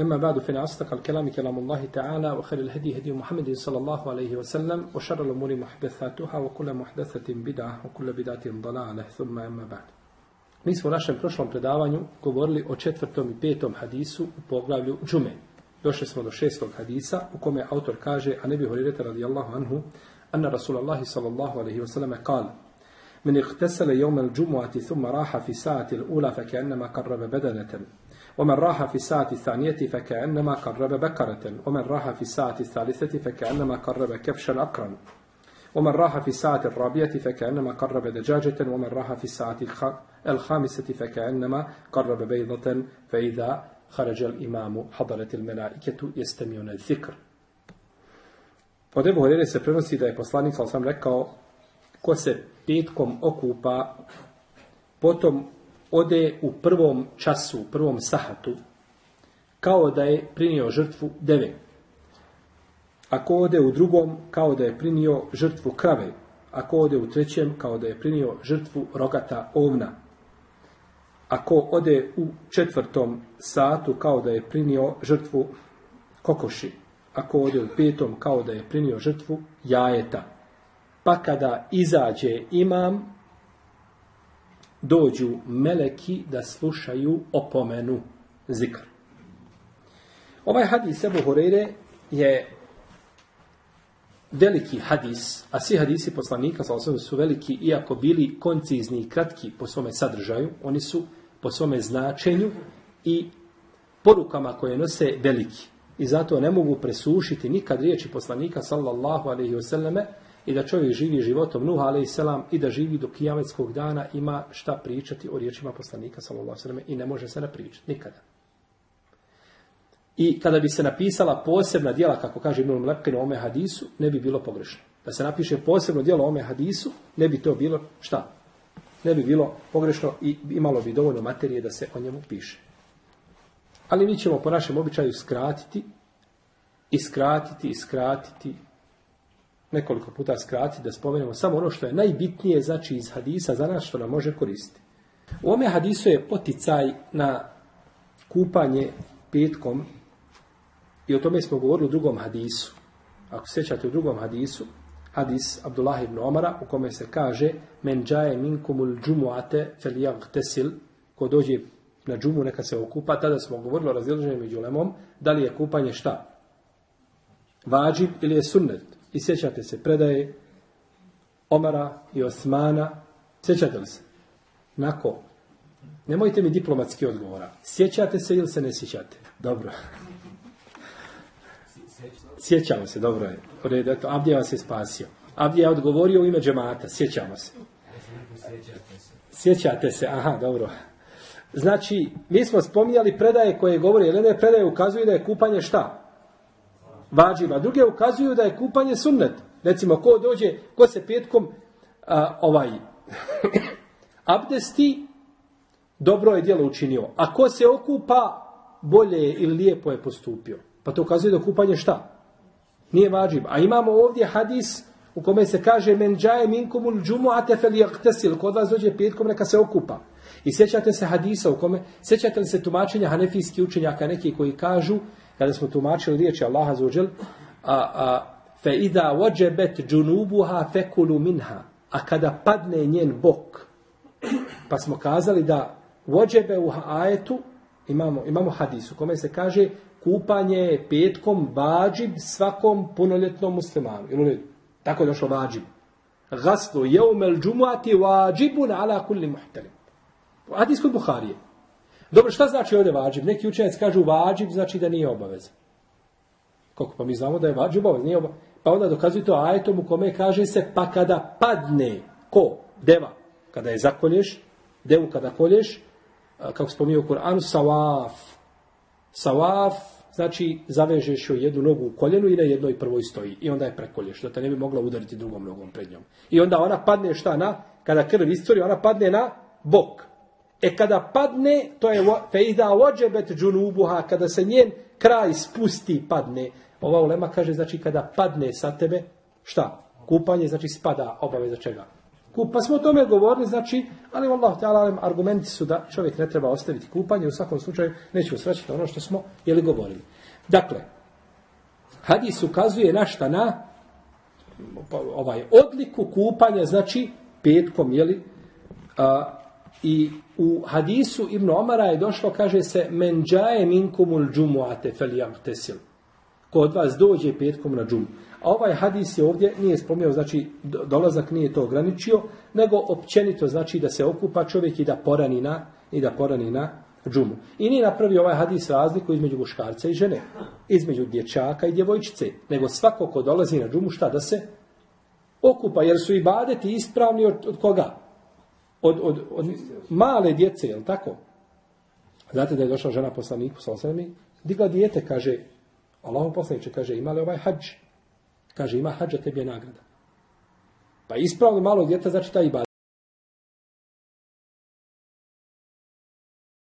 أما بعد فإن أصدق الكلام كلام الله تعالى وخير الهدي هدي محمد صلى الله عليه وسلم وشر الأمور محدثاتها وكل محدثة بدعة وكل بدعة ضلالة ثم أما بعد Mi smo u našem prošlom predavanju govorili o četvrtom i petom hadisu u poglavlju džume. Došli smo do šestog hadisa u kome autor kaže, a ne bi horireta radijallahu anhu, anna Rasulallahi sallallahu alaihi wasallam kal, من اغتسل يوم الجمعة ثم راح في الساعة الأولى فكأنما قرب بدنة ومن راح في الساعة الثانية فكأنما قرب بكرة. ومن راح في الساعة الثالثة فكأنما قرب كبشا أقرا ومن راح في الساعة الرابعة فكأنما قرب دجاجة. ومن راح في الساعة الخامسة فكأنما قرب بيضة. فإذا خرج الإمام حضرت الملائكة يستمعون الذكر. Od Ebu Horeire se prenosi da je poslanik sam rekao ko se petkom okupa, potom ode u prvom času, u prvom sahatu, kao da je prinio žrtvu deve. Ako ode u drugom, kao da je prinio žrtvu krave. Ako ode u trećem, kao da je prinio žrtvu rogata ovna. Ako ode u četvrtom satu, kao da je prinio žrtvu kokoši. Ako ode u petom, kao da je prinio žrtvu jajeta. Pa kada izađe imam, dođu meleki da slušaju opomenu zikr. Ovaj hadis Ebu Horeire je veliki hadis, a svi hadisi poslanika sa su veliki, iako bili koncizni i kratki po svome sadržaju, oni su po svome značenju i porukama koje nose veliki. I zato ne mogu presušiti nikad riječi poslanika sallallahu alaihi wasallame i da čovjek živi životom Nuh a.s. i da živi do kijametskog dana ima šta pričati o riječima poslanika sallallahu i ne može se napričati nikada. I kada bi se napisala posebna djela, kako kaže Ibn Lepkin o ome hadisu, ne bi bilo pogrešno. Da se napiše posebno djelo o ome hadisu, ne bi to bilo šta? Ne bi bilo pogrešno i imalo bi dovoljno materije da se o njemu piše. Ali mi ćemo po našem običaju skratiti i skratiti i skratiti nekoliko puta skratiti da spomenemo samo ono što je najbitnije znači iz hadisa za nas što nam može koristiti. U ome hadisu je poticaj na kupanje petkom i o tome smo govorili u drugom hadisu. Ako sjećate u drugom hadisu, hadis Abdullah ibn Omara u kome se kaže men džaje minkumul džumuate fel tesil ko dođe na džumu neka se okupa, tada smo govorili o razilaženju među lemom, da li je kupanje šta? Vađib ili je sunnet? I sjećate se predaje Omara i Osmana. Sjećate li se? Nako. Nemojte mi diplomatski odgovora. Sjećate se ili se ne sjećate? Dobro. Sjećamo se, dobro je. U redu, eto, Abdija vas je spasio. Abdija je odgovorio u ime džemata. Sjećamo se. Sjećate se, aha, dobro. Znači, mi smo spominjali predaje koje govore, jer ne predaje ukazuju da je kupanje šta? Vađiva. Druge ukazuju da je kupanje sunnet. Recimo, ko dođe, ko se petkom ovaj abdesti, dobro je djelo učinio. A ko se okupa, bolje je ili lijepo je postupio. Pa to ukazuje da kupanje šta? Nije vađiv. A imamo ovdje hadis u kome se kaže men džaje minkumul džumu atefel jaktesil. Kod vas dođe petkom neka se okupa. I sjećate se hadisa u kome, sjećate li se tumačenja hanefijskih učenjaka neki koji kažu kada smo tumačili riječi Allaha zuđel, a, a, fe ida vođebet džunubuha fekulu minha, a kada padne njen bok, pa smo kazali da vođebe u ajetu, imamo, imamo hadisu, kome se kaže kupanje je petkom vađib svakom punoljetnom muslimanu. Ili Tako je došlo vađib. Gaslu jeumel džumuati vađibun ala kulli muhtalim. Hadis kod Buharije. Dobro, šta znači ovdje vađib? Neki učenjaci kažu vađib znači da nije obaveza. Kako? Pa mi znamo da je vađib obaveza, nije obaveza. Pa onda dokazuju to ajetom u kome kaže se pa kada padne ko? Deva. Kada je zakolješ, devu kada kolješ, kako spominje u Kur'anu, savaf. Savaf znači zavežeš joj jednu nogu u koljenu i na jednoj prvoj stoji. I onda je prekolješ, da te ne bi mogla udariti drugom nogom pred njom. I onda ona padne šta na, kada krv iscuri, ona padne na bok. E kada padne, to je fejda ođebet džunubuha, kada se njen kraj spusti, padne. Ova ulema kaže, znači kada padne sa tebe, šta? Kupanje, znači spada obaveza čega? Pa smo o tome govorili, znači, ali Allah ta'ala argumenti su da čovjek ne treba ostaviti kupanje, u svakom slučaju nećemo srećiti ono što smo jeli govorili. Dakle, hadis ukazuje na šta na ovaj odliku kupanja, znači petkom, jeli, a, i u hadisu Ibn Omara je došlo, kaže se, men džaje minkumul džumuate fel tesil. Ko od vas dođe petkom na džumu. A ovaj hadis je ovdje nije spomenuo, znači dolazak nije to ograničio, nego općenito znači da se okupa čovjek i da porani na, i da porani na džumu. I nije napravio ovaj hadis razliku između muškarca i žene, između dječaka i djevojčice, nego svako ko dolazi na džumu šta da se okupa, jer su i badeti ispravni od, od koga? Od, od, od male djece, jel tako? Znate da je došla žena poslaniku, sa digla dijete, kaže, Allahom poslaniče, kaže, ima li ovaj hađ? Kaže, ima hađa, tebi je nagrada. Pa ispravno malo djeta znači taj ibadet.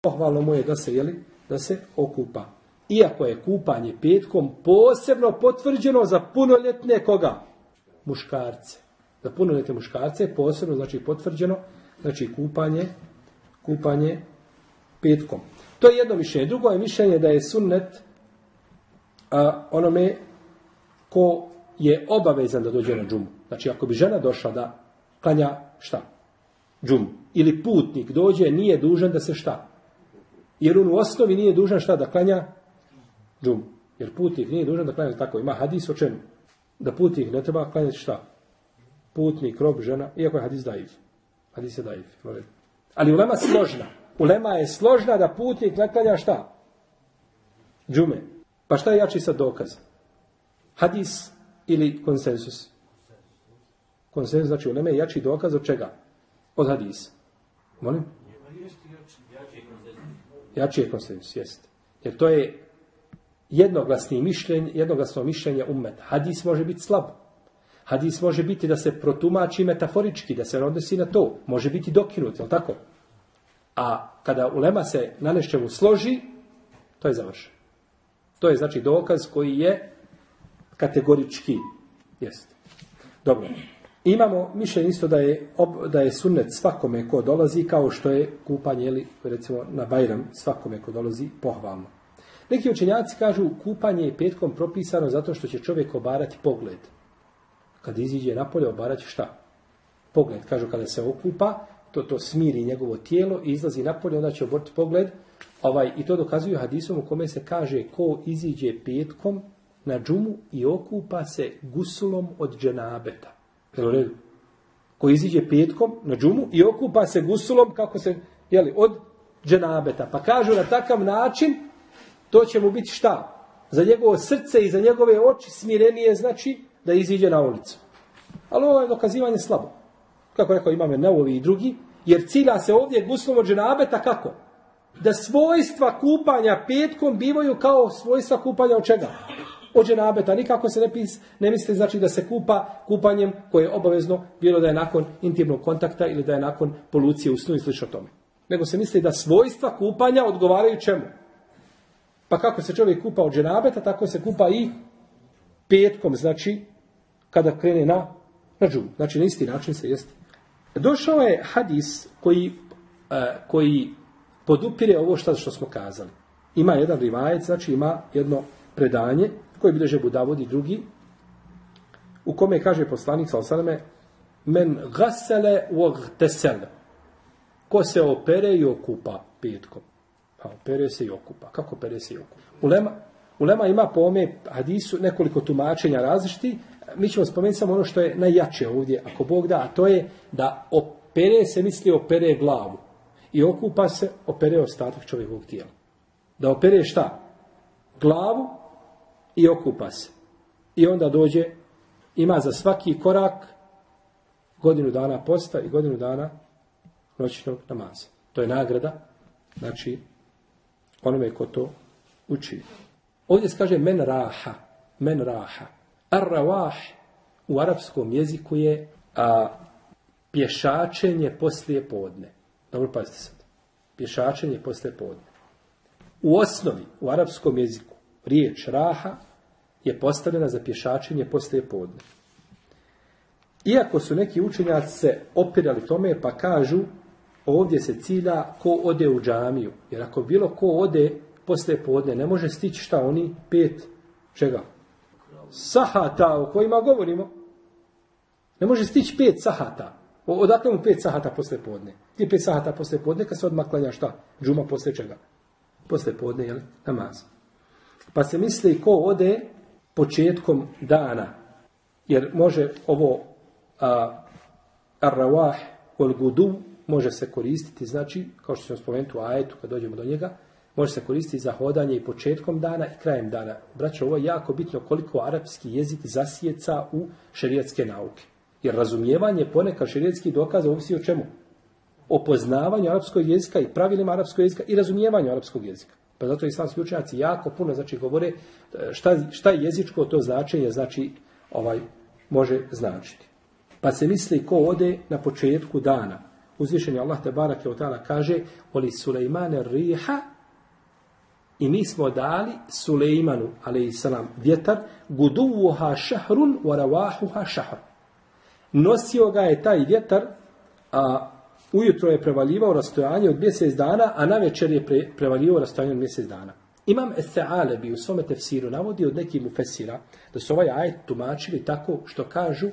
Pohvalno mu je da se, jeli, da se okupa. Iako je kupanje petkom posebno potvrđeno za punoljetne koga? Muškarce. Za punoljetne muškarce posebno znači potvrđeno znači kupanje kupanje petkom. To je jedno mišljenje. Drugo je mišljenje da je sunnet a, onome ko je obavezan da dođe na džumu. Znači, ako bi žena došla da klanja šta? Džumu. Ili putnik dođe, nije dužan da se šta? Jer on u osnovi nije dužan šta da klanja džumu. Jer putnik nije dužan da klanja tako. Ima hadis o čemu? Da putnik ne treba klanjati šta? Putnik, rob, žena, iako je hadis daiv. Hadis je daiv. Ali ulema je složna. Ulema je složna da putnik ne šta? Džume. Pa šta je jači sad dokaz? Hadis ili konsensus? Konsensus znači u neme jači dokaz od čega? Od hadisa. Molim? Jači je konsensus, jest. Jer to je jednoglasni mišljenje, jednoglasno mišljenje umet. Hadis može biti slab. Hadis može biti da se protumači metaforički, da se odnosi na to. Može biti dokinut, je tako? A kada ulema se na nešćemu složi, to je završeno. To je znači dokaz koji je kategorički. Jest. Dobro. Imamo mišljenje isto da je, da je sunnet svakome ko dolazi, kao što je kupanje, ili recimo na Bajram, svakome ko dolazi, pohvalno. Neki učenjaci kažu kupanje je petkom propisano zato što će čovjek obarati pogled. Kad iziđe napolje, obarati šta? Pogled. Kažu kada se okupa, to to smiri njegovo tijelo i izlazi napolje, onda će oboriti pogled. Ovaj, I to dokazuju hadisom u kome se kaže ko iziđe petkom, na džumu i okupa se gusulom od dženabeta. Jel redu? Ko iziđe petkom na džumu i okupa se gusulom kako se, jeli, od dženabeta. Pa kažu na takav način, to će mu biti šta? Za njegovo srce i za njegove oči smirenije znači da iziđe na ulicu. Ali ovo je dokazivanje slabo. Kako rekao imame Neovi i drugi, jer cilja se ovdje guslom od dženabeta kako? Da svojstva kupanja petkom bivaju kao svojstva kupanja od čega? od dženabeta. Nikako se ne, pis, ne misli znači da se kupa kupanjem koje je obavezno bilo da je nakon intimnog kontakta ili da je nakon polucije u snu i slično tome. Nego se misli da svojstva kupanja odgovaraju čemu? Pa kako se čovjek kupa od dženabeta, tako se kupa i petkom, znači kada krene na, na džum. Znači na isti način se jesti. Došao je hadis koji, e, koji podupire ovo što, što smo kazali. Ima jedan rivajec, znači ima jedno predanje koji bilježe Budavod i drugi, u kome kaže poslanik sa men gasele u tesele. Ko se opere i okupa petkom. Pa opere se i okupa. Kako opere se i okupa? Ulema, Ulema ima po ome hadisu nekoliko tumačenja različiti. Mi ćemo spomenuti samo ono što je najjače ovdje, ako Bog da, a to je da opere se misli opere glavu. I okupa se, opere ostatak čovjekovog tijela. Da opere šta? Glavu i okupa se. I onda dođe, ima za svaki korak godinu dana posta i godinu dana noćnog namaza. To je nagrada, znači, onome ko to uči. Ovdje se kaže men raha, men raha. Ar-rawah u arapskom jeziku je a, pješačenje poslije podne. Dobro pazite sad. Pješačenje poslije podne. U osnovi, u arapskom jeziku, riječ raha je postavljena za pješačenje poslije podne. Iako su neki učenjaci se opirali tome pa kažu ovdje se cilja ko ode u džamiju. Jer ako bilo ko ode poslije podne, ne može stići šta oni pet čega? Sahata o kojima govorimo. Ne može stići pet sahata. Odakle mu pet sahata poslije podne? Ti pet sahata poslije podne kad se odmah klanja šta? Džuma poslije čega? Poslije podne, jel? Namaz. Pa se misli ko ode početkom dana. Jer može ovo a, ar-rawah wal gudu može se koristiti, znači, kao što ćemo spomenuti u ajetu kad dođemo do njega, može se koristiti za hodanje i početkom dana i krajem dana. Braćo, ovo je jako bitno koliko arapski jezik zasjeca u šerijatske nauke. Jer razumijevanje ponekad šerijetskih dokaza ovisi o čemu? O poznavanju arapskog jezika i pravilima arapskog jezika i razumijevanju arapskog jezika. Pa zato islamski učenjaci jako puno znači govore šta, šta je jezičko to značenje znači ovaj može značiti. Pa se misli ko ode na početku dana. Uzvišen je Allah te barake kaže Oli Sulejmane riha i mi smo dali Sulejmanu, salam vjetar, guduvuha šahrun, waravahuha šahr. Nosio ga je taj vjetar, a ujutro je prevaljivao rastojanje od mjesec dana, a na večer je pre, prevaljivao rastojanje od mjesec dana. Imam bi u svome tefsiru navodi od nekih mufesira da su ovaj ajet tumačili tako što kažu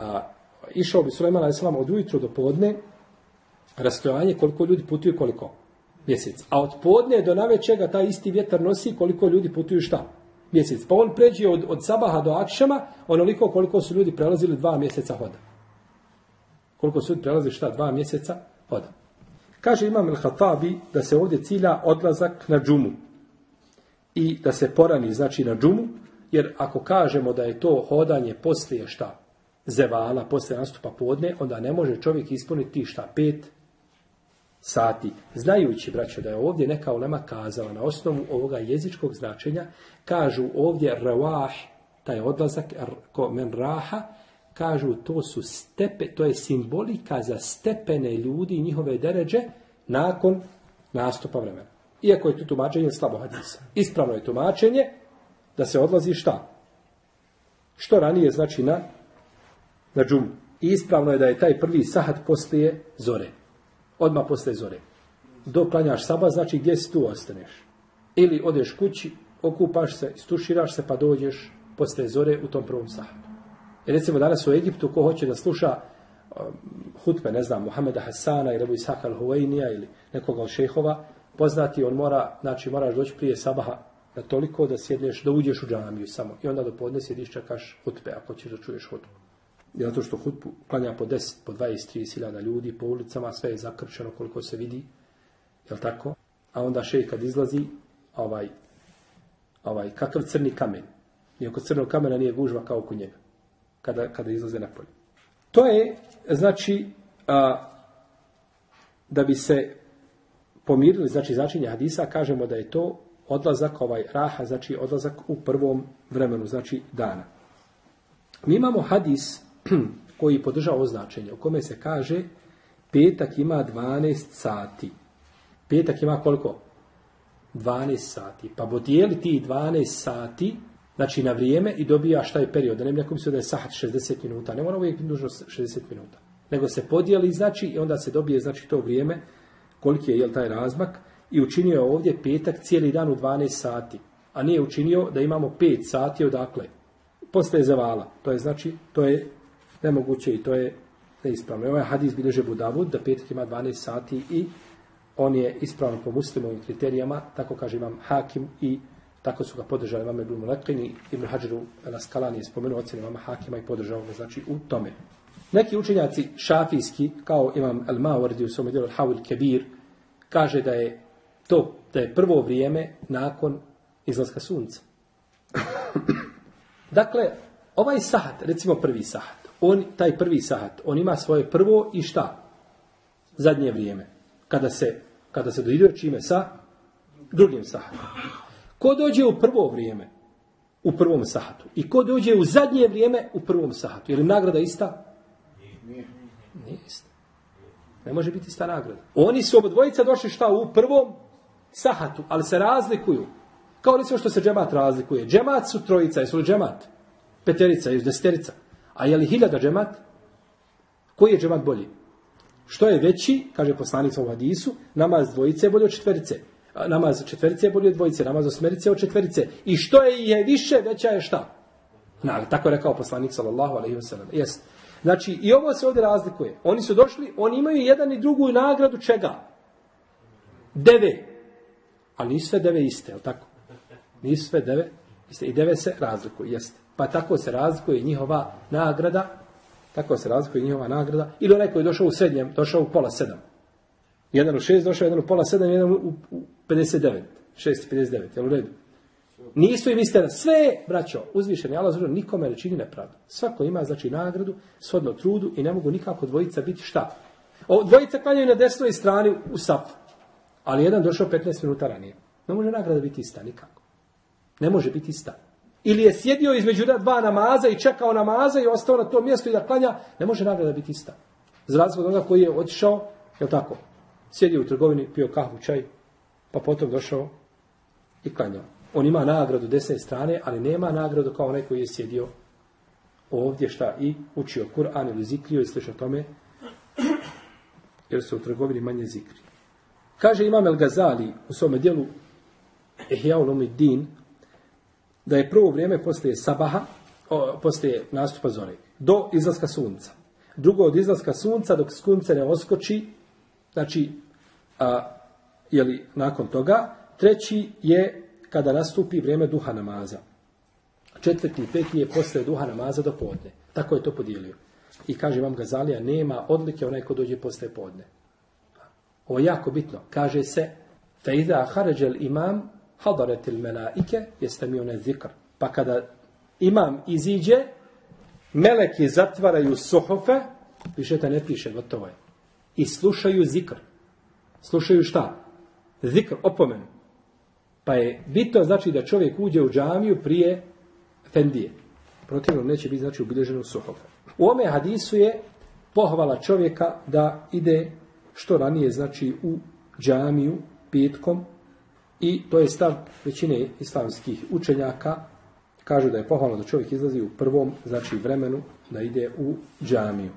a, išao bi Sulejman a.s. od ujutro do podne rastojanje koliko ljudi putuju koliko? Mjesec. A od podne do navečega taj isti vjetar nosi koliko ljudi putuju šta? Mjesec. Pa on pređe od, od sabaha do akšama onoliko koliko su ljudi prelazili dva mjeseca hoda. Koliko su ljudi prelazili šta? Dva mjeseca hoda. Kaže Imam el-Hatabi da se ovdje cilja odlazak na džumu. I da se porani znači na džumu, jer ako kažemo da je to hodanje poslije šta? Zevala, poslije nastupa podne, onda ne može čovjek ispuniti šta? Pet sati. Znajući, braćo, da je ovdje neka ulema kazala na osnovu ovoga jezičkog značenja, kažu ovdje rawah, taj odlazak, ko men raha, kažu to su stepe, to je simbolika za stepene ljudi i njihove deređe nakon nastupa vremena. Iako je tu tumačenje slabo hadisa. Ispravno je tumačenje da se odlazi šta? Što ranije znači na, na džumu. I ispravno je da je taj prvi sahat poslije zore. Odmah posle zore. Dok klanjaš saba, znači gdje si tu ostaneš. Ili odeš kući, okupaš se, stuširaš se, pa dođeš posle zore u tom prvom sahatu. I recimo danas u Egiptu, ko hoće da sluša um, hutbe, ne znam, Mohameda Hasana ili Isaka al ili nekoga od šehova, poznati, on mora, znači moraš doći prije sabaha na toliko da sjedneš, da uđeš u džamiju samo. I onda do podne sjediš čekaš hutbe, ako ćeš da čuješ hutbu. Zato što hutbu klanja po 10, po 20, 30 hiljada ljudi po ulicama, sve je zakrčeno koliko se vidi. Jel tako? A onda šej kad izlazi, ovaj, ovaj, kakav crni kamen. I oko crnog kamena nije gužva kao oko njega. Kada, kada izlaze na polje. To je, znači, a, da bi se pomirili, znači, značenje hadisa, kažemo da je to odlazak, ovaj raha, znači odlazak u prvom vremenu, znači dana. Mi imamo hadis koji podržava ovo značenje, u kome se kaže petak ima 12 sati. Petak ima koliko? 12 sati. Pa bodijeli ti 12 sati, znači na vrijeme i dobija šta je period. Da ne nekom se da je sahat 60 minuta. Ne mora uvijek biti nužno 60 minuta. Nego se podijeli, znači, i onda se dobije, znači, to vrijeme, koliki je, jel, taj razmak. I učinio je ovdje petak cijeli dan u 12 sati. A nije učinio da imamo 5 sati odakle. Poslije zavala. To je, znači, to je nemoguće i to je neispravno. Ovaj hadis bilježe Budavud da petak ima 12 sati i on je ispravan po muslimovim kriterijama, tako kaže imam Hakim i tako su ga podržali imam Ibn Mulekini, Ibn Hađaru Laskalani je spomenuo ocjene imama Hakima i podržao ga znači u tome. Neki učenjaci šafijski, kao imam El Mawardi u svom dijelu Havil Kebir, kaže da je to, da je prvo vrijeme nakon izlaska sunca. dakle, ovaj sahat, recimo prvi sahat, on, taj prvi sahat, on ima svoje prvo i šta? Zadnje vrijeme. Kada se, kada se dođe čime sa drugim sahatom. Ko dođe u prvo vrijeme, u prvom sahatu, i ko dođe u zadnje vrijeme, u prvom sahatu, je li nagrada ista? Nije. Nije ista. Ne može biti ista nagrada. Oni su obodvojica došli šta u prvom sahatu, ali se razlikuju. Kao recimo što se džemat razlikuje. Džemat su trojica, jesu li džemat? Peterica, jesu deseterica. A je li hiljada džemat? Koji je džemat bolji? Što je veći, kaže poslanik u hadisu, namaz dvojice je bolji od četverice. Namaz četverice je bolji od dvojice, namaz osmerice od četverice. I što je je više, veća je šta? Na, tako je rekao poslanik sallallahu alaihi wa sallam. Jest. Znači, i ovo se ovdje razlikuje. Oni su došli, oni imaju jedan i drugu nagradu čega? Deve. Ali nisu sve deve iste, je tako? Nisu sve deve iste. I deve se razlikuju, jeste. Pa tako se razlikuje njihova nagrada, tako se razlikuje njihova nagrada. Ili onaj koji je došao u srednjem, došao u pola sedam. Jedan u šest došao, jedan u pola sedam, jedan u, u 59. Šest i 59, jel u redu? Nisu im iste, sve, braćo, uzvišeni Allah nikome ne čini nepravdu. Svako ima, znači, nagradu, shodno trudu i ne mogu nikako dvojica biti šta? O, dvojica klanjaju na desnoj strani u safu, ali jedan došao 15 minuta ranije. Ne može nagrada biti ista, nikako. Ne može biti ista. Ili je sjedio između dva namaza i čekao namaza i ostao na tom mjestu i da klanja, ne može nagrada biti ista. Za od onoga koji je otišao, je tako, sjedio u trgovini, pio kahvu, čaj, pa potom došao i klanjao. On ima nagradu desne strane, ali nema nagradu kao onaj koji je sjedio ovdje šta i učio Kur'an ili zikrio i sliša tome, jer su u trgovini manje zikri. Kaže Imam El Gazali u svome dijelu Ehjaul din da je prvo vrijeme poslije sabaha, o, poslije nastupa zore, do izlaska sunca. Drugo od izlaska sunca, dok sunce ne oskoči, znači, a, jeli, nakon toga. Treći je kada nastupi vrijeme duha namaza. Četvrti i peti je posle duha namaza do podne. Tako je to podijelio. I kaže vam Gazalija, nema odlike onaj ko dođe posle podne. Ovo je jako bitno. Kaže se, fe iza haređel imam, hadaretil melaike, jeste mi onaj zikr. Pa kada imam iziđe, meleki zatvaraju suhofe, više te ne piše, gotovo je. I slušaju zikr. Slušaju šta? Zikr, opomenu. Pa je bitno znači da čovjek uđe u džamiju prije fendije. Protivno neće biti znači ubilježeno suhofe. U ome hadisu je pohvala čovjeka da ide što ranije znači u džamiju petkom i to je stav većine islamskih učenjaka kažu da je pohvalno da čovjek izlazi u prvom znači vremenu da ide u džamiju.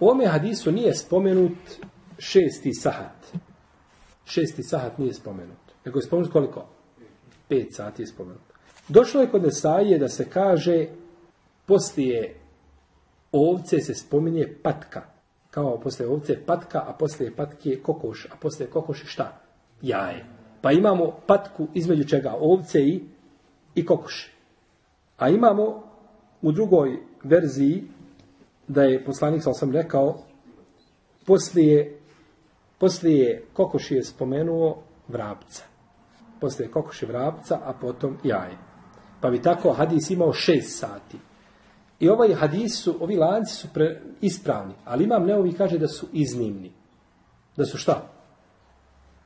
U ome hadisu nije spomenut šesti sahat. Šesti sahat nije spomenut. Nego je spomenut koliko? Pet sati je spomenut. Došlo je kod Nesaije da se kaže poslije ovce se spominje patka. Kao poslije ovce patka, a poslije patke kokoš. A poslije kokoši šta? Jaje. Pa imamo patku između čega? Ovce i, i kokoši. A imamo u drugoj verziji da je poslanik, sam rekao, poslije, poslije kokoši je spomenuo vrapca poslije kokoši vrapca, a potom jaje. Pa bi tako hadis imao šest sati. I ovaj hadis su, ovi lanci su pre, ispravni, ali imam neovi kaže da su iznimni. Da su šta?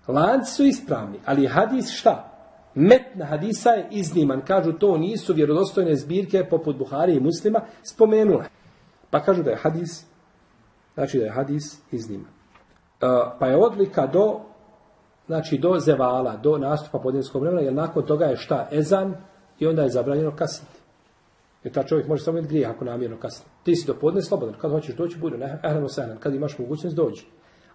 Lanci su ispravni, ali hadis šta? Metna hadisa je izniman. Kažu to nisu vjerodostojne zbirke poput Buhari i muslima spomenule. Pa kažu da je hadis, znači da je hadis izniman. Uh, pa je odlika do znači do zevala, do nastupa podnevskog vremena, jer nakon toga je šta? Ezan i onda je zabranjeno kasniti. Jer ta čovjek može samo imati grijeh ako namjerno kasni. Ti si do podne slobodan, kad hoćeš doći, bude ne, sanan, kad imaš mogućnost dođi.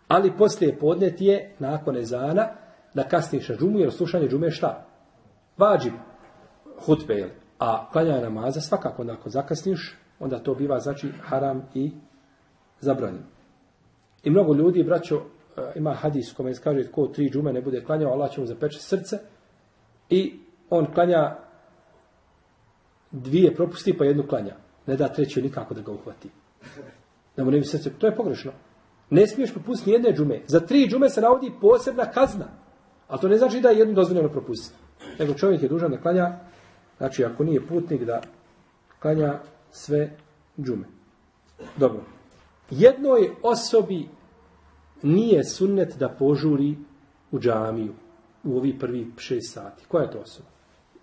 Ali poslije podne ti je, nakon ezana, da kasniš na džumu, jer slušanje džume je šta? Vađib hutbe, jel? A klanjanje namaza svakako, onda ako zakasniš, onda to biva, znači, haram i zabranjen. I mnogo ljudi, braćo, E, ima hadis kome kaže ko tri džume ne bude klanjao, Allah će mu zapeče srce i on klanja dvije propusti pa jednu klanja. Ne da treću nikako da ga uhvati. Da mu ne bi srce. To je pogrešno. Ne smiješ propustiti jedne džume. Za tri džume se navodi posebna kazna. A to ne znači da je jednu dozvoljeno propustiti. Nego čovjek je dužan da klanja, znači ako nije putnik da klanja sve džume. Dobro. Jednoj osobi nije sunnet da požuri u džamiju. u ovih prvih šest sati. Koja je to osoba?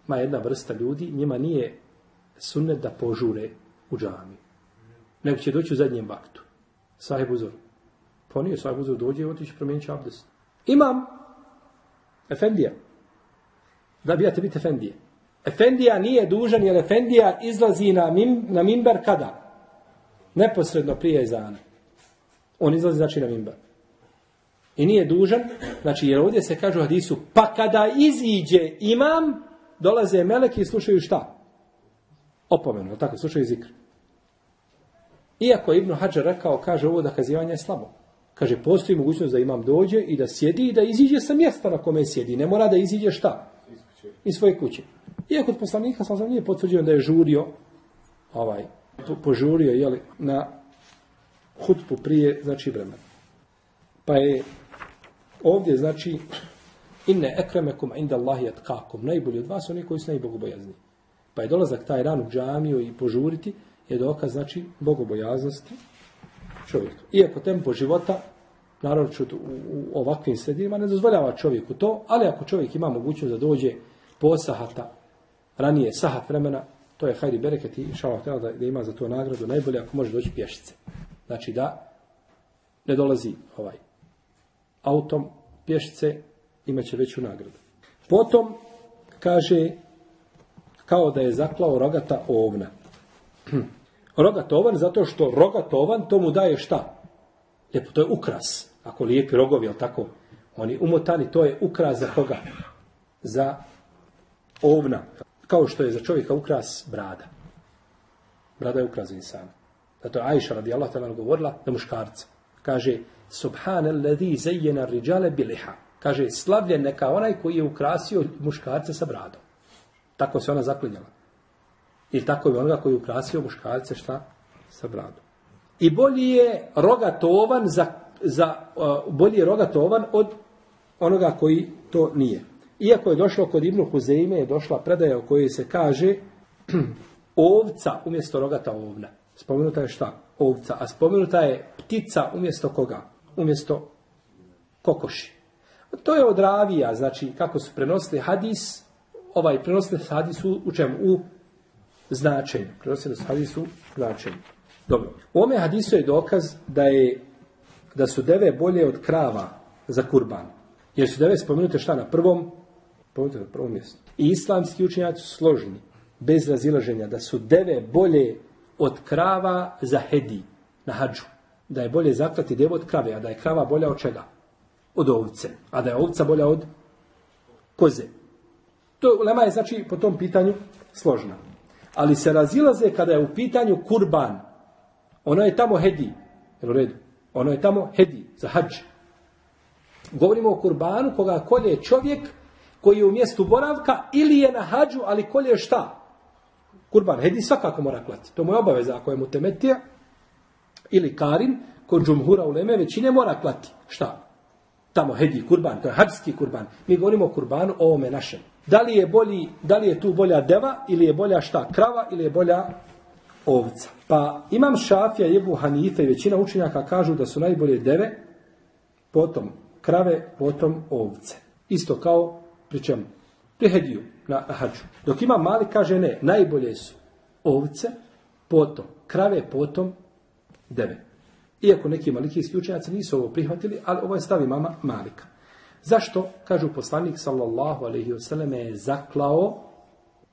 Ma jedna vrsta ljudi, njima nije sunnet da požure u džami. Nego će doći u zadnjem vaktu. Sahib uzor. Pa nije sahib uzor, dođe i otići promijenit će abdest. Imam. Efendija. Da bi ja te biti Efendija. Efendija nije dužan jer Efendija izlazi na, mim, na mimber kada? Neposredno prije izana. On izlazi znači na mimber. I nije dužan, znači jer ovdje se kaže u hadisu, pa kada iziđe imam, dolaze meleki i slušaju šta? Opomenu, tako, slušaju zikr. Iako Ibn Hađar rekao, kaže ovo da kazivanje je slabo. Kaže, postoji mogućnost da imam dođe i da sjedi i da iziđe sa mjesta na kome sjedi. Ne mora da iziđe šta? Iz svoje kuće. Iako od poslanika sam sam nije potvrđeno da je žurio, ovaj, požurio, jeli, na hutbu prije, znači, vremena. Pa je ovdje, znači, inne ekremekum inda Allahi atkakum, najbolji od vas, oni koji su najbogobojazni. Pa je dolazak taj ran u džamiju i požuriti, je dokaz, znači, bogobojaznosti čovjeka. Iako tempo života, naravno u, ovakvim sredinama, ne dozvoljava čovjeku to, ali ako čovjek ima mogućnost da dođe po sahata, ranije sahat vremena, to je hajdi bereket i šalat da, da ima za to nagradu najbolje ako može doći pješice. Znači da ne dolazi ovaj autom pješice, imaće veću nagradu. Potom kaže kao da je zaklao rogata ovna. rogat ovan zato što rogat ovan to mu daje šta? Lijepo, to je ukras. Ako lijepi rogovi, jel tako? Oni umotani, to je ukras za koga? Za ovna. Kao što je za čovjeka ukras brada. Brada je ukras insana. Zato je Ajša radijallahu ta'ala govorila da muškarca. Kaže, Subhane ladhi zajjena riđale biliha. Kaže, slavljen neka onaj koji je ukrasio muškarce sa bradom. Tako se ona zaklinjala. I tako je onoga koji je ukrasio muškarce šta? Sa bradom. I bolji je rogatovan za, za uh, bolji je rogatovan od onoga koji to nije. Iako je došlo kod Ibnu Huzeime, je došla predaja u kojoj se kaže ovca umjesto rogata ovna. Spomenuta je šta? Ovca. A spomenuta je ptica umjesto koga? Umjesto kokoši. To je od ravija, znači kako su prenosili hadis, ovaj prenosili hadis u, u čemu? U značenju. Prenosili hadis u značenju. Dobro. U ome hadisu je dokaz da je da su deve bolje od krava za kurban. Jer su deve spomenute šta na prvom na prvom mjestu. I islamski učenjaci su složni, bez razilaženja, da su deve bolje od krava za hedi na hađu. Da je bolje zaklati devu od krave, a da je krava bolja od čega? Od ovce. A da je ovca bolja od koze. To lema je znači po tom pitanju složna. Ali se razilaze kada je u pitanju kurban. Ono je tamo hedi. Jel u redu? Ono je tamo hedi za hađ. Govorimo o kurbanu koga kolje čovjek koji je u mjestu boravka ili je na hađu, ali kolje šta? Kurban, hedi svakako mora klati. To mu je obaveza ako je mu temetija ili karin, kod džumhura u leme većine mora klati. Šta? Tamo hedi kurban, to je hađski kurban. Mi govorimo o kurbanu o ovome našem. Da li je, bolji, da li je tu bolja deva ili je bolja šta? Krava ili je bolja ovca? Pa imam šafija, jebu hanife i većina učenjaka kažu da su najbolje deve, potom krave, potom ovce. Isto kao pri čemu? Pri hediju na, hađu. Dok ima mali, kaže ne, najbolje su ovce, potom krave, potom deve. Iako neki malikijski učenjaci nisu ovo prihvatili, ali ovo je stavi mama Malika. Zašto? Kažu poslanik sallallahu alaihi wasallam je zaklao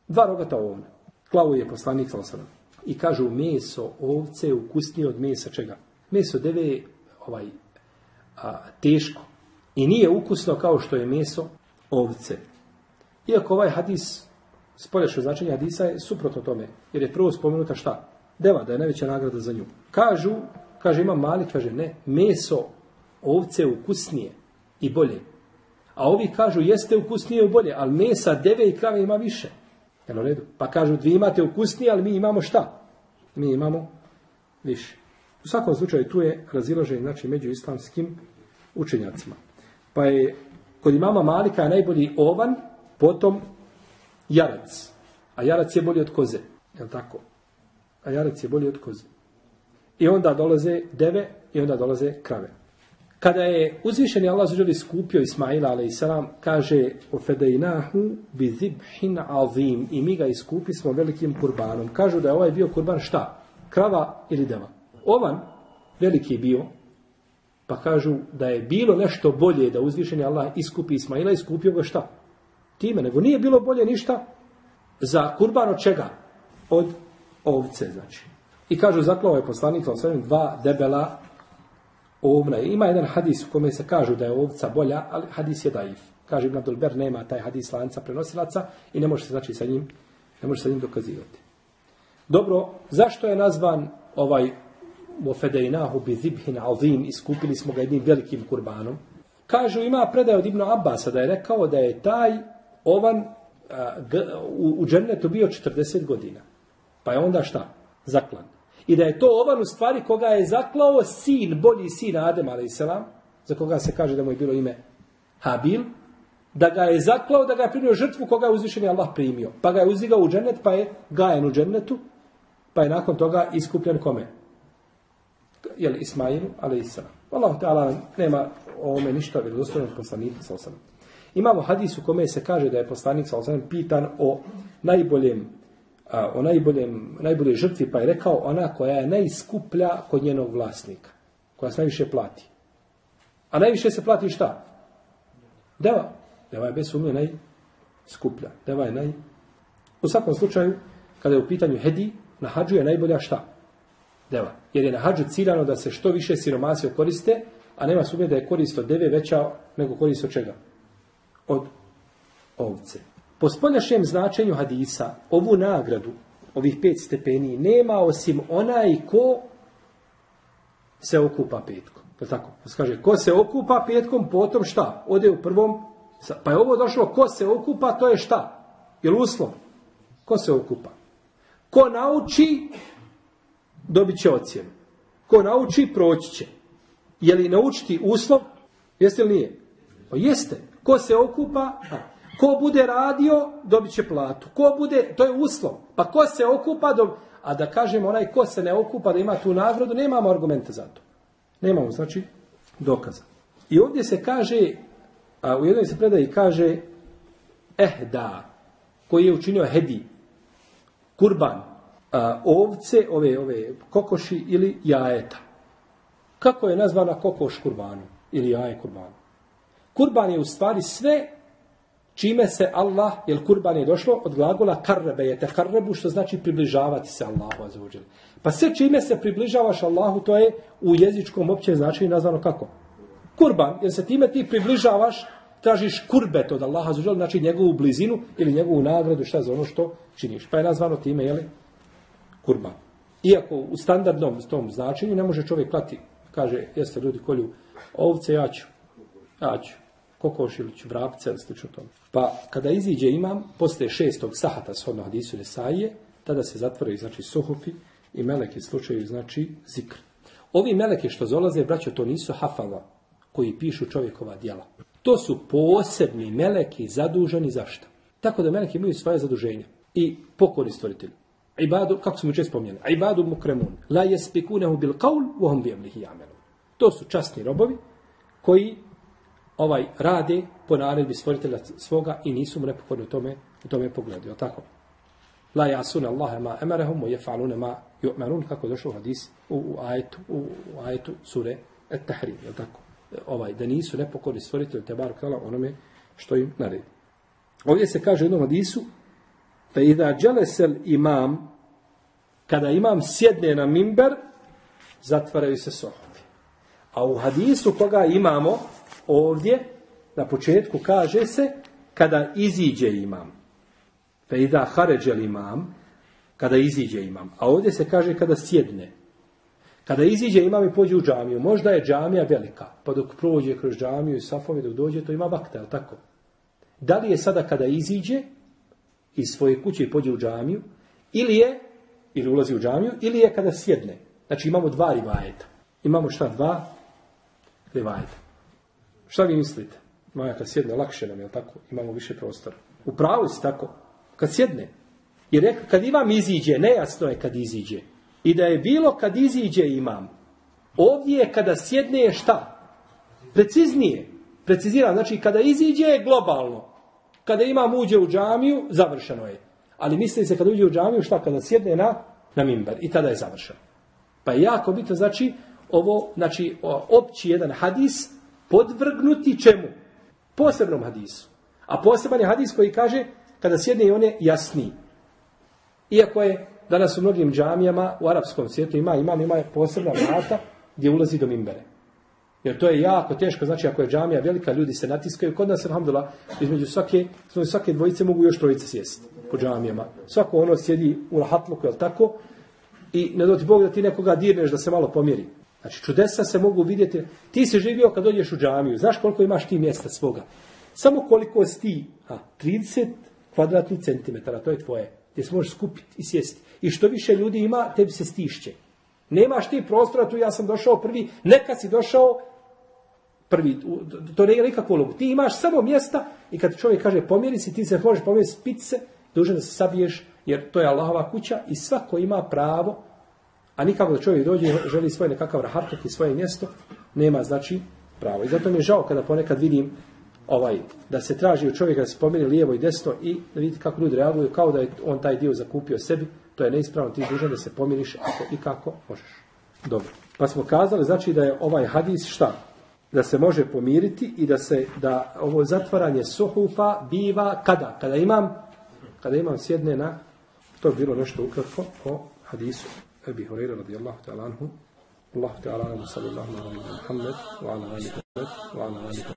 dva rogata ovna. Klao je poslanik sallallahu alaihi. I kažu meso ovce je ukusnije od mesa čega? Meso deve je ovaj, a, teško. I nije ukusno kao što je meso ovce. Iako ovaj hadis, spoljašnje značenje hadisa je suprotno tome. Jer je prvo spomenuta šta? Deva, da je najveća nagrada za nju. Kažu, kaže ima mali, kaže ne, meso ovce je ukusnije i bolje. A ovi kažu jeste ukusnije i bolje, ali mesa deve i krave ima više. Jel u redu? Pa kažu vi imate ukusnije, ali mi imamo šta? Mi imamo više. U svakom slučaju tu je razilaženje znači, među islamskim učenjacima. Pa je kod imama Malika je najbolji ovan, potom jarac. A jarac je bolji od koze. Je tako? A jarac je bolji od koze. I onda dolaze deve i onda dolaze krave. Kada je uzvišeni Allah zađeli skupio Ismaila a.s. kaže u fedejnahu bi zibhin azim i mi ga iskupi smo velikim kurbanom. Kažu da je ovaj bio kurban šta? Krava ili deva? Ovan veliki je bio pa kažu da je bilo nešto bolje da uzvišeni Allah iskupi Ismaila i skupio ga šta? Time, nego nije bilo bolje ništa za kurban od čega? Od ovce, znači. I kažu, zaklao je poslanik, dva debela ovna. Ima jedan hadis u kome se kažu da je ovca bolja, ali hadis je daif. Kaže Ibn Abdul nema taj hadis lanca prenosilaca i ne može se znači sa njim, ne može sa njim dokazivati. Dobro, zašto je nazvan ovaj bi zibhin azim, iskupili smo ga jednim velikim kurbanom. Kažu, ima predaj od Ibn Abbasa da je rekao da je taj ovan u, u džennetu bio 40 godina. Pa je onda šta? Zaklan. I da je to ovan u stvari koga je zaklao sin, bolji sin Adem a.s. za koga se kaže da mu je bilo ime Habil, da ga je zaklao, da ga je primio žrtvu koga je uzvišeni Allah primio. Pa ga je uzdigao u džennet, pa je gajen u džennetu, pa je nakon toga iskupljen kome? Jel, Ismailu, a.s. Allah ta'ala nema o ovome ništa vjerodostojnog poslanika sa Imamo hadis u kome se kaže da je poslanik sa pitan o najboljem o najboljem, najboljoj žrtvi, pa je rekao ona koja je najskuplja kod njenog vlasnika, koja se najviše plati. A najviše se plati šta? Deva. Deva je bez sumnje najskuplja. Deva je naj... U svakom slučaju, kada je u pitanju hedi, na hađu je najbolja šta? Deva. Jer je na hađu ciljano da se što više siromasio koriste, a nema sumnje da je korist od deve veća nego korist od čega? Od ovce. Po spoljašnjem značenju hadisa, ovu nagradu, ovih pet stepeni, nema osim onaj ko se okupa petkom. Je tako? Kaže, ko se okupa petkom, potom šta? Ode u prvom, pa je ovo došlo, ko se okupa, to je šta? Je li uslov? Ko se okupa? Ko nauči, dobit će ocjenu. Ko nauči, proći će. Je li naučiti uslov? Jeste li nije? Pa jeste. Ko se okupa, Ko bude radio, dobit će platu. Ko bude, to je uslov. Pa ko se okupa, a da kažemo onaj ko se ne okupa da ima tu nagradu, nemamo argumente za to. Nemamo, znači, dokaza. I ovdje se kaže, a u jednoj se predaji kaže, eh da, koji je učinio hedi, kurban, a, ovce, ove, ove kokoši ili jajeta. Kako je nazvana kokoš kurbanu ili jaje kurbanu? Kurban je u stvari sve čime se Allah, jer kurban je došlo od glagola karrebe, je te karrebu, što znači približavati se Allahu azuđel. Pa sve čime se približavaš Allahu, to je u jezičkom općem značenju nazvano kako? Kurban, jer se time ti približavaš, tražiš kurbet od Allaha azuđel, znači njegovu blizinu ili njegovu nagradu, šta za ono što činiš. Pa je nazvano time, jeli, kurban. Iako u standardnom tom značenju ne može čovjek klati, kaže, jeste ljudi kolju ovce, ja ću, ja ću kokoš ili vrapce ili slično tome. Pa kada iziđe imam, poslije šestog sahata shodno hadisu Nesaije, tada se zatvoraju znači suhufi i meleki slučaju znači zikr. Ovi meleki što zolaze, braćo, to nisu hafala koji pišu čovjekova djela. To su posebni meleki zaduženi zašto? Tako da meleki imaju svoje zaduženja i pokori stvoritelju. Ibadu, kako smo često spomenuli, ibadu mukremun, la jespikunehu bil qaul, vohom bi To su časni robovi koji ovaj rade po naredbi stvoritelja svoga i nisu mu nepokorni u tome, u tome pogledu. Je tako? La jasuna Allahe ma emarehum wa jefalune ma ju'manun, kako došlo u hadis u, u, ajetu, u, u ajetu sure et tahrim, je tako? Ovaj, da nisu nepokorni stvoritelju te bar onome što im naredi. Ovdje se kaže u jednom hadisu da i da dželesel imam kada imam sjedne na mimber zatvaraju se sohovi. A u hadisu koga imamo ovdje na početku kaže se kada iziđe imam. Fe ida haređel imam, kada iziđe imam. A ovdje se kaže kada sjedne. Kada iziđe imam i pođe u džamiju. Možda je džamija velika, pa dok prođe kroz džamiju i safovi dok dođe, to ima vakta, je tako? Da li je sada kada iziđe iz svoje kuće i pođe u džamiju, ili je, ili ulazi u džamiju, ili je kada sjedne. Znači imamo dva rivajeta. Imamo šta? Dva rivajeta. Šta vi mislite? Maja, kad sjedne, lakše nam, je tako? Imamo više prostora. U pravu si tako. Kad sjedne. Jer kad imam iziđe, nejasno je kad iziđe. I da je bilo kad iziđe imam. Ovdje je kada sjedne je šta? Preciznije. Precizira, znači kada iziđe globalno. Kada imam uđe u džamiju, završeno je. Ali misli se kada uđe u džamiju, šta kada sjedne na, na mimbar i tada je završeno. Pa je jako bitno, znači, ovo, znači, opći jedan hadis podvrgnuti čemu? Posebnom hadisu. A poseban je hadis koji kaže, kada sjedne i on je jasniji. Iako je danas u mnogim džamijama u arapskom svijetu ima, ima, ima posebna vrata gdje ulazi do mimbere. Jer to je jako teško, znači ako je džamija velika, ljudi se natiskaju. Kod nas, alhamdulillah, između svake, svake dvojice mogu još trojice sjesti po džamijama. Svako ono sjedi u rahatluku, jel tako? I ne doti Bog da ti nekoga dirneš da se malo pomjeri. Znači čudesa se mogu vidjeti. Ti si živio kad dođeš u džamiju. Znaš koliko imaš ti mjesta svoga? Samo koliko si ti? A, 30 kvadratnih centimetara, to je tvoje. Gdje se možeš skupiti i sjesti. I što više ljudi ima, tebi se stišće. Nemaš ti prostora, tu ja sam došao prvi, neka si došao prvi, to nije nikakvo logu. Ti imaš samo mjesta i kad čovjek kaže pomjeri si, ti se možeš pomjeriti, spiti se, dužan da se sabiješ, jer to je Allahova kuća i svako ima pravo, a nikako da čovjek dođe želi svoj nekakav rahatok i svoje mjesto, nema znači pravo. I zato mi je žao kada ponekad vidim ovaj, da se traži od čovjeka da se pomiri lijevo i desno i da vidite kako ljudi reaguju, kao da je on taj dio zakupio sebi, to je neispravno, ti dužan da se pomiriš ako i kako možeš. Dobro. Pa smo kazali, znači da je ovaj hadis šta? Da se može pomiriti i da se, da ovo zatvaranje suhufa biva kada? Kada imam, kada imam sjedne na, to je bilo nešto ukratko o hadisu Ebi Horeira radijallahu ta'ala anhu. Allahu ta'ala anhu sallallahu alaihi wa sallam wa ala alihi wa ala alihi